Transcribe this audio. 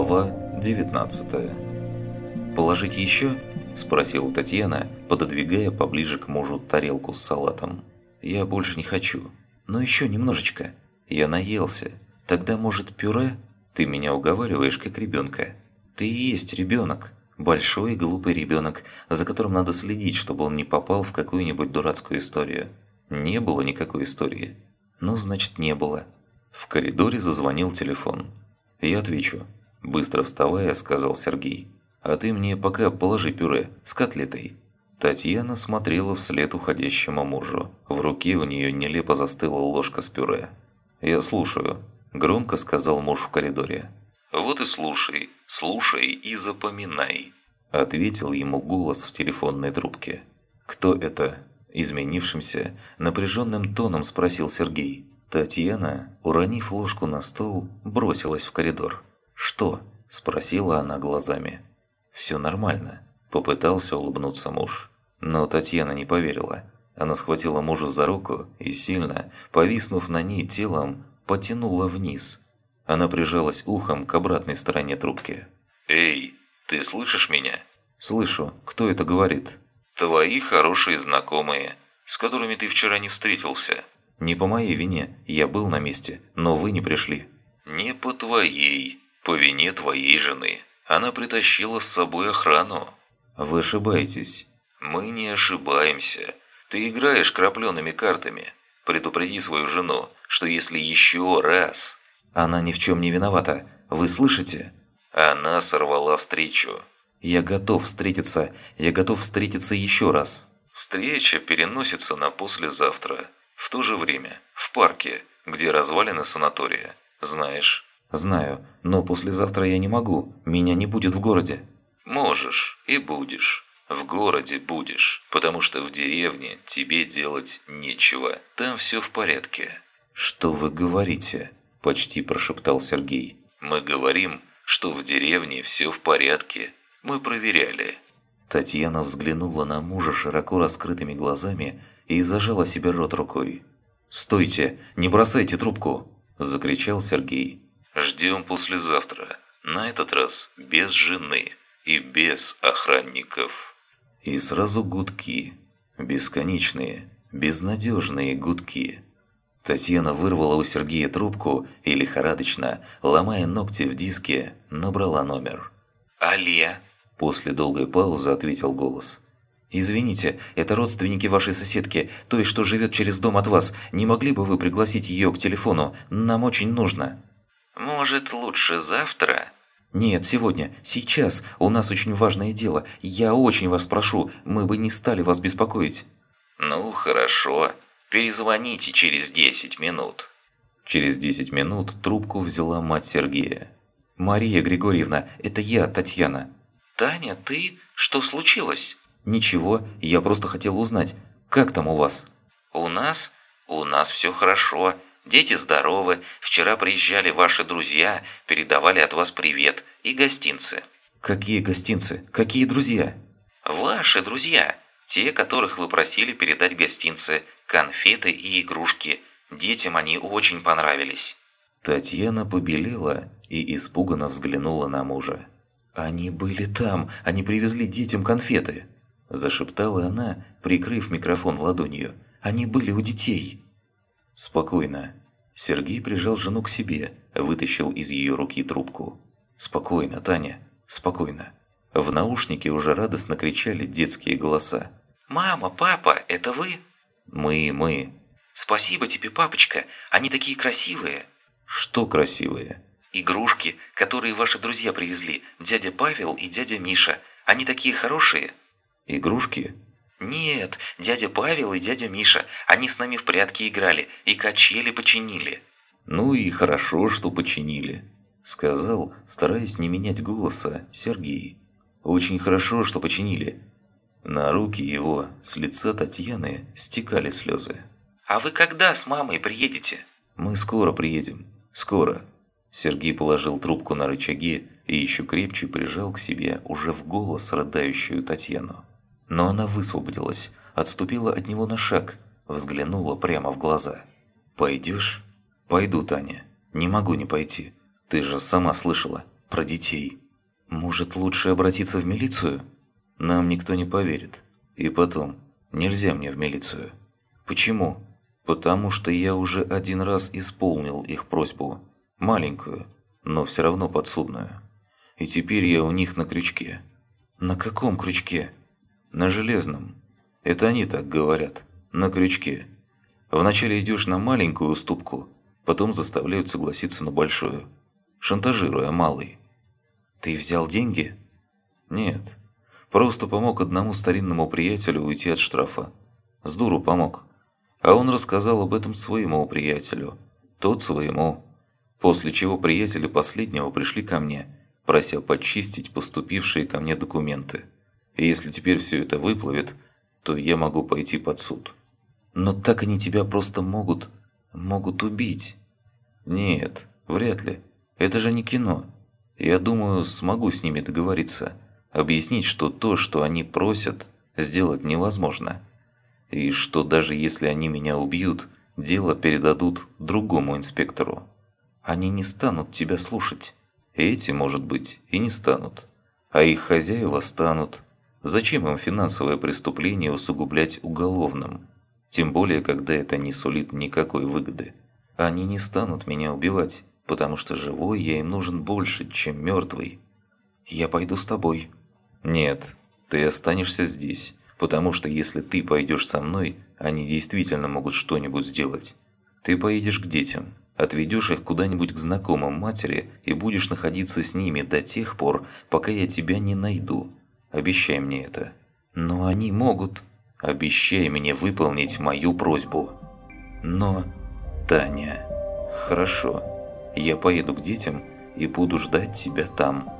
Глава 19 «Положить еще?» – спросила Татьяна, пододвигая поближе к мужу тарелку с салатом. «Я больше не хочу. Но еще немножечко. Я наелся. Тогда, может, пюре? Ты меня уговариваешь, как ребенка. Ты и есть ребенок. Большой и глупый ребенок, за которым надо следить, чтобы он не попал в какую-нибудь дурацкую историю. Не было никакой истории. Ну, значит, не было». В коридоре зазвонил телефон. «Я отвечу». Быстро вставая, сказал Сергей. «А ты мне пока положи пюре с котлетой». Татьяна смотрела вслед уходящему мужу. В руке у нее нелепо застыла ложка с пюре. «Я слушаю», – громко сказал муж в коридоре. «Вот и слушай, слушай и запоминай», – ответил ему голос в телефонной трубке. «Кто это?» – изменившимся, напряженным тоном спросил Сергей. Татьяна, уронив ложку на стол, бросилась в коридор. «Что?» – спросила она глазами. «Все нормально», – попытался улыбнуться муж. Но Татьяна не поверила. Она схватила мужа за руку и сильно, повиснув на ней телом, потянула вниз. Она прижалась ухом к обратной стороне трубки. «Эй, ты слышишь меня?» «Слышу. Кто это говорит?» «Твои хорошие знакомые, с которыми ты вчера не встретился». «Не по моей вине. Я был на месте, но вы не пришли». «Не по твоей по вине твоей жены. Она притащила с собой охрану». «Вы ошибаетесь». «Мы не ошибаемся. Ты играешь крапленными картами. Предупреди свою жену, что если еще раз...» «Она ни в чем не виновата. Вы слышите?» Она сорвала встречу. «Я готов встретиться. Я готов встретиться еще раз». Встреча переносится на послезавтра. В то же время. В парке, где развалины санатория. Знаешь, «Знаю, но послезавтра я не могу, меня не будет в городе». «Можешь и будешь. В городе будешь, потому что в деревне тебе делать нечего. Там все в порядке». «Что вы говорите?» – почти прошептал Сергей. «Мы говорим, что в деревне все в порядке. Мы проверяли». Татьяна взглянула на мужа широко раскрытыми глазами и зажала себе рот рукой. «Стойте! Не бросайте трубку!» – закричал Сергей. Ждем послезавтра. На этот раз без жены и без охранников. И сразу гудки. Бесконечные, безнадежные гудки. Татьяна вырвала у Сергея трубку и лихорадочно, ломая ногти в диске, набрала номер. «Алия!» После долгой паузы ответил голос. «Извините, это родственники вашей соседки, той, что живет через дом от вас. Не могли бы вы пригласить ее к телефону? Нам очень нужно». «Может, лучше завтра?» «Нет, сегодня, сейчас. У нас очень важное дело. Я очень вас прошу, мы бы не стали вас беспокоить». «Ну, хорошо. Перезвоните через 10 минут». Через 10 минут трубку взяла мать Сергея. «Мария Григорьевна, это я, Татьяна». «Таня, ты? Что случилось?» «Ничего, я просто хотел узнать, как там у вас?» «У нас? У нас все хорошо. Дети здоровы, вчера приезжали ваши друзья, передавали от вас привет и гостинцы». «Какие гостинцы? Какие друзья?» «Ваши друзья. Те, которых вы просили передать гостинцы, конфеты и игрушки. Детям они очень понравились». Татьяна побелела и испуганно взглянула на мужа. «Они были там, они привезли детям конфеты!» Зашептала она, прикрыв микрофон ладонью. «Они были у детей!» «Спокойно». Сергей прижал жену к себе, вытащил из ее руки трубку. «Спокойно, Таня, спокойно». В наушнике уже радостно кричали детские голоса. «Мама, папа, это вы?» «Мы, мы». «Спасибо тебе, папочка, они такие красивые». «Что красивые?» «Игрушки, которые ваши друзья привезли, дядя Павел и дядя Миша. Они такие хорошие». «Игрушки?» «Нет, дядя Павел и дядя Миша, они с нами в прятки играли и качели починили». «Ну и хорошо, что починили», – сказал, стараясь не менять голоса, Сергей. «Очень хорошо, что починили». На руки его с лица Татьяны стекали слезы. «А вы когда с мамой приедете?» «Мы скоро приедем. Скоро». Сергей положил трубку на рычаги и еще крепче прижал к себе уже в голос рыдающую Татьяну. Но она высвободилась, отступила от него на шаг, взглянула прямо в глаза. «Пойдешь?» «Пойду, Таня. Не могу не пойти. Ты же сама слышала. про детей. Может, лучше обратиться в милицию? Нам никто не поверит. И потом, нельзя мне в милицию. Почему? Потому что я уже один раз исполнил их просьбу. Маленькую, но все равно подсудную. И теперь я у них на крючке. На каком крючке? На железном. Это они так говорят. На крючке. Вначале идешь на маленькую уступку, потом заставляют согласиться на большую, шантажируя малый. Ты взял деньги? Нет. Просто помог одному старинному приятелю уйти от штрафа. С дуру помог. А он рассказал об этом своему приятелю. Тот своему. После чего приятели последнего пришли ко мне, прося почистить поступившие ко мне документы. И если теперь все это выплывет, то я могу пойти под суд. Но так они тебя просто могут... могут убить. Нет, вряд ли. Это же не кино. Я думаю, смогу с ними договориться. Объяснить, что то, что они просят, сделать невозможно. И что даже если они меня убьют, дело передадут другому инспектору. Они не станут тебя слушать. Эти, может быть, и не станут. А их хозяева станут. Зачем им финансовое преступление усугублять уголовным? Тем более, когда это не сулит никакой выгоды. Они не станут меня убивать, потому что живой я им нужен больше, чем мертвый. Я пойду с тобой. Нет, ты останешься здесь, потому что если ты пойдешь со мной, они действительно могут что-нибудь сделать. Ты поедешь к детям, отведешь их куда-нибудь к знакомым матери и будешь находиться с ними до тех пор, пока я тебя не найду. Обещай мне это. Но они могут... Обещай мне выполнить мою просьбу. Но... Таня... Хорошо. Я поеду к детям и буду ждать тебя там.